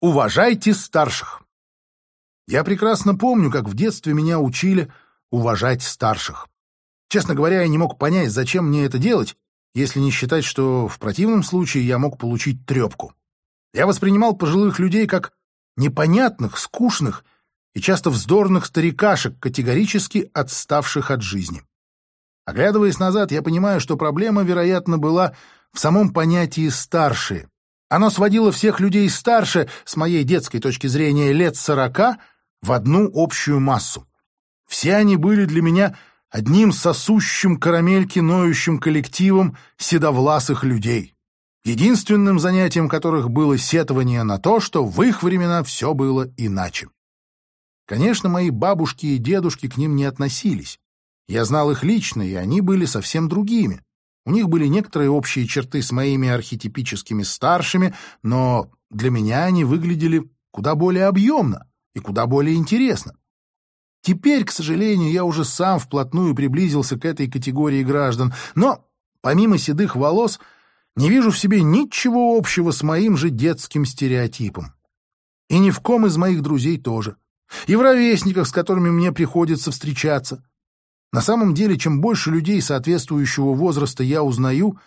Уважайте старших. Я прекрасно помню, как в детстве меня учили уважать старших. Честно говоря, я не мог понять, зачем мне это делать, если не считать, что в противном случае я мог получить трепку. Я воспринимал пожилых людей как непонятных, скучных и часто вздорных старикашек, категорически отставших от жизни. Оглядываясь назад, я понимаю, что проблема, вероятно, была в самом понятии «старшие», оно сводило всех людей старше, с моей детской точки зрения, лет сорока, в одну общую массу. Все они были для меня одним сосущим карамельки ноющим коллективом седовласых людей, единственным занятием которых было сетование на то, что в их времена все было иначе. Конечно, мои бабушки и дедушки к ним не относились. Я знал их лично, и они были совсем другими. У них были некоторые общие черты с моими архетипическими старшими, но для меня они выглядели куда более объемно и куда более интересно. Теперь, к сожалению, я уже сам вплотную приблизился к этой категории граждан, но, помимо седых волос, не вижу в себе ничего общего с моим же детским стереотипом. И ни в ком из моих друзей тоже. И в ровесниках, с которыми мне приходится встречаться. На самом деле, чем больше людей соответствующего возраста я узнаю,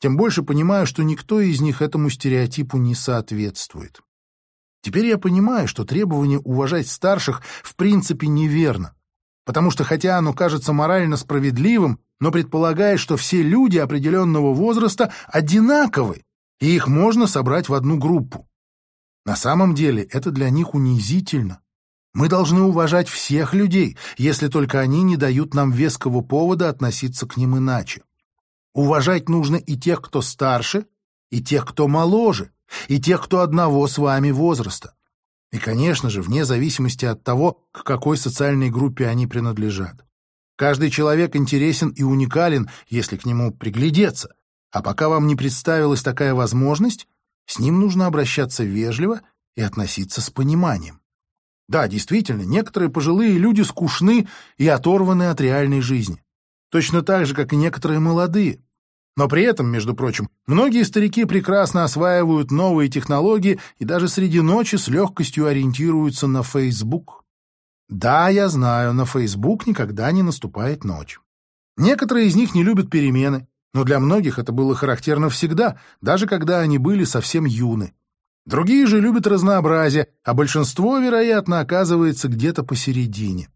тем больше понимаю, что никто из них этому стереотипу не соответствует. Теперь я понимаю, что требование уважать старших в принципе неверно, потому что хотя оно кажется морально справедливым, но предполагает, что все люди определенного возраста одинаковы, и их можно собрать в одну группу. На самом деле это для них унизительно. Мы должны уважать всех людей, если только они не дают нам веского повода относиться к ним иначе. Уважать нужно и тех, кто старше, и тех, кто моложе, и тех, кто одного с вами возраста. И, конечно же, вне зависимости от того, к какой социальной группе они принадлежат. Каждый человек интересен и уникален, если к нему приглядеться. А пока вам не представилась такая возможность, с ним нужно обращаться вежливо и относиться с пониманием. Да, действительно, некоторые пожилые люди скучны и оторваны от реальной жизни. Точно так же, как и некоторые молодые. Но при этом, между прочим, многие старики прекрасно осваивают новые технологии и даже среди ночи с легкостью ориентируются на Facebook. Да, я знаю, на Facebook никогда не наступает ночь. Некоторые из них не любят перемены, но для многих это было характерно всегда, даже когда они были совсем юны. Другие же любят разнообразие, а большинство, вероятно, оказывается где-то посередине.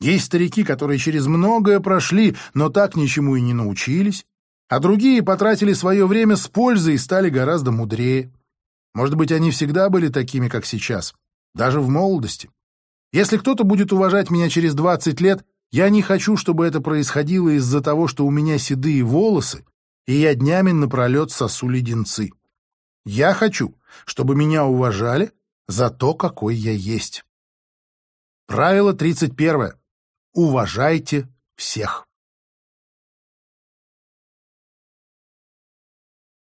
Есть старики, которые через многое прошли, но так ничему и не научились, а другие потратили свое время с пользой и стали гораздо мудрее. Может быть, они всегда были такими, как сейчас, даже в молодости. Если кто-то будет уважать меня через 20 лет, я не хочу, чтобы это происходило из-за того, что у меня седые волосы, и я днями напролет сосу леденцы. Я хочу, чтобы меня уважали за то, какой я есть. Правило 31. Уважайте всех.